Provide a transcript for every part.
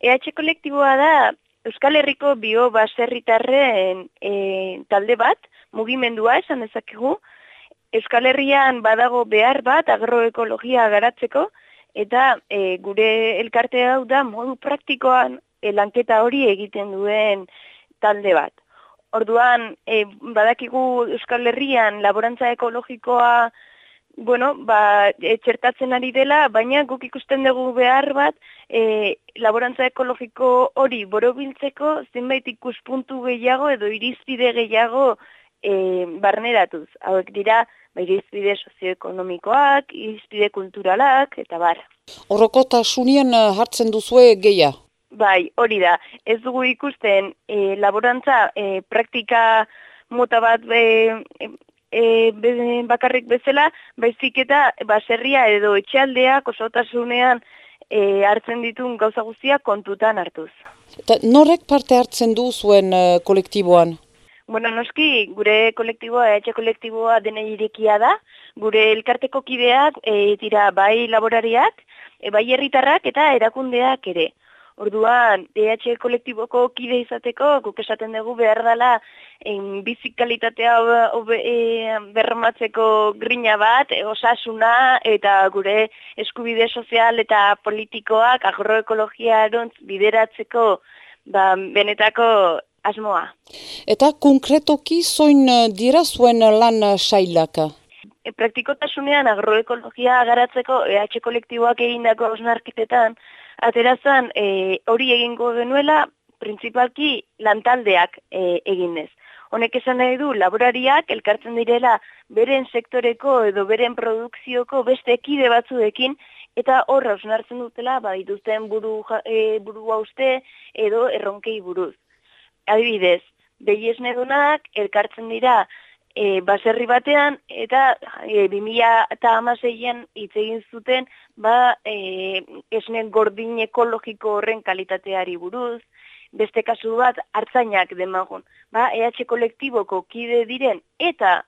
EH kolektiboa da Euskal Herriko bio baserritarren e, talde bat, mugimendua esan dezakegu. Euskal Herrian badago behar bat agroekologia garatzeko, eta e, gure elkarte hau da modu praktikoan e, lanketa hori egiten duen talde bat. Orduan, e, badakigu Euskal Herrian laborantza ekologikoa bueno, ba, txertatzen ari dela, baina guk ikusten dugu behar bat, e, laborantza ekologiko hori borobiltzeko zenbait ikuspuntu gehiago edo irizpide gehiago e, barneratuz. Hauek dira, ba, irizpide sozioekonomikoak, irizpide kulturalak, eta bar. Horroko tasunien eh, hartzen duzue geia? Bai, hori da. Ez dugu ikusten e, laborantza e, praktika mota bat e, e, bakarrik bezala, baizik eta baserria edo etxaldeak osotasunean e, hartzen ditun gauza guztiak kontutan hartuz. Eta norek parte hartzen du zuen e, kolektiboan? Bueno, noski, gure kolektiboa, etxe kolektiboa dene irekia da, gure elkarteko kideak, e, tira bai laborariak, e, bai herritarrak eta erakundeak ere. Orduan, DH kolektiboko kide izateko, guk esaten dugu behar dela en, bizik kalitatea e, berramatzeko grina bat, e, osasuna eta gure eskubide sozial eta politikoak agroekologia bideratzeko ba, benetako asmoa. Eta konkretoki zoin eh, dira zuen lan sailaka? E, praktikotasunean agroekologia garatzeko EH kolektiboak egindako osnarkitetan, aterazan e, hori egingo genuela, printzipalki lantaldeak e, eginez. Honek esan nahi du, laborariak elkartzen direla beren sektoreko edo beren produkzioko beste ekide batzuekin, eta horra osnartzen dutela, ba, dituzten buru, e, buru hauste edo erronkei buruz. Adibidez, behi esnedunak elkartzen dira e, baserri batean eta e, 2000 eta amaseian hitz egin zuten ba e, esnen gordin ekologiko horren kalitateari buruz, beste kasu bat hartzainak demagun. Ba, EH kolektiboko kide diren eta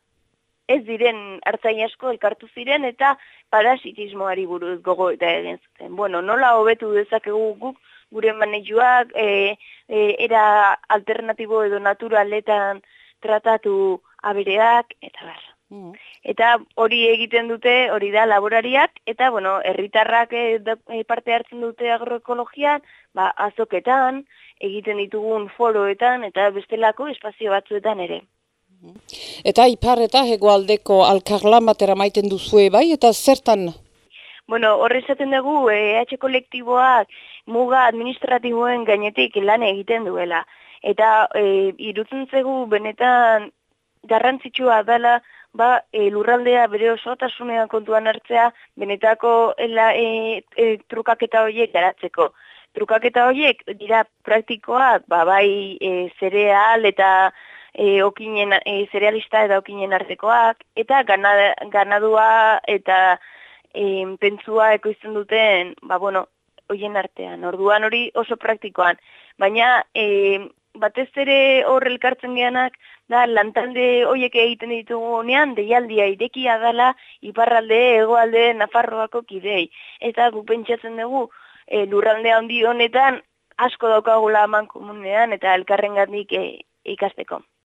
ez diren hartzain asko elkartu ziren eta parasitismoari buruz gogo eta egin zuten. Bueno, nola hobetu dezakegu guk gure manejuak e, e, era alternatibo edo naturaletan tratatu abereak, eta bar. Mm. Eta hori egiten dute, hori da laborariak, eta, bueno, herritarrak e, parte hartzen dute agroekologian, ba, azoketan, egiten ditugun foroetan, eta bestelako espazio batzuetan ere. Hmm. Eta ipar eta hegoaldeko alkarlan batera maiten duzue bai, eta zertan? Bueno, horre esaten dugu, EH kolektiboak muga administratiboen gainetik lan egiten duela. Eta e, irutzen zegu benetan garrantzitsua dela ba, e, lurraldea bere osotasunean kontuan hartzea benetako ela, e, e, trukaketa horiek garatzeko. Trukaketa horiek dira praktikoak, ba, bai e, zereal eta e, okinen, e, zerealista eta okinen artekoak, eta ganadua eta e, pentsua ekoizten duten, ba, bueno, hoien artean. Orduan hori oso praktikoan. Baina e, batez ere hor elkartzen geanak, da, lantalde hoiek egiten ditugu honean, deialdia irekia dela, iparralde, egoalde, nafarroako kidei. Eta gu pentsatzen dugu, e, lurralde handi honetan, asko daukagula aman komunean, eta elkarren gandik e, ikasteko.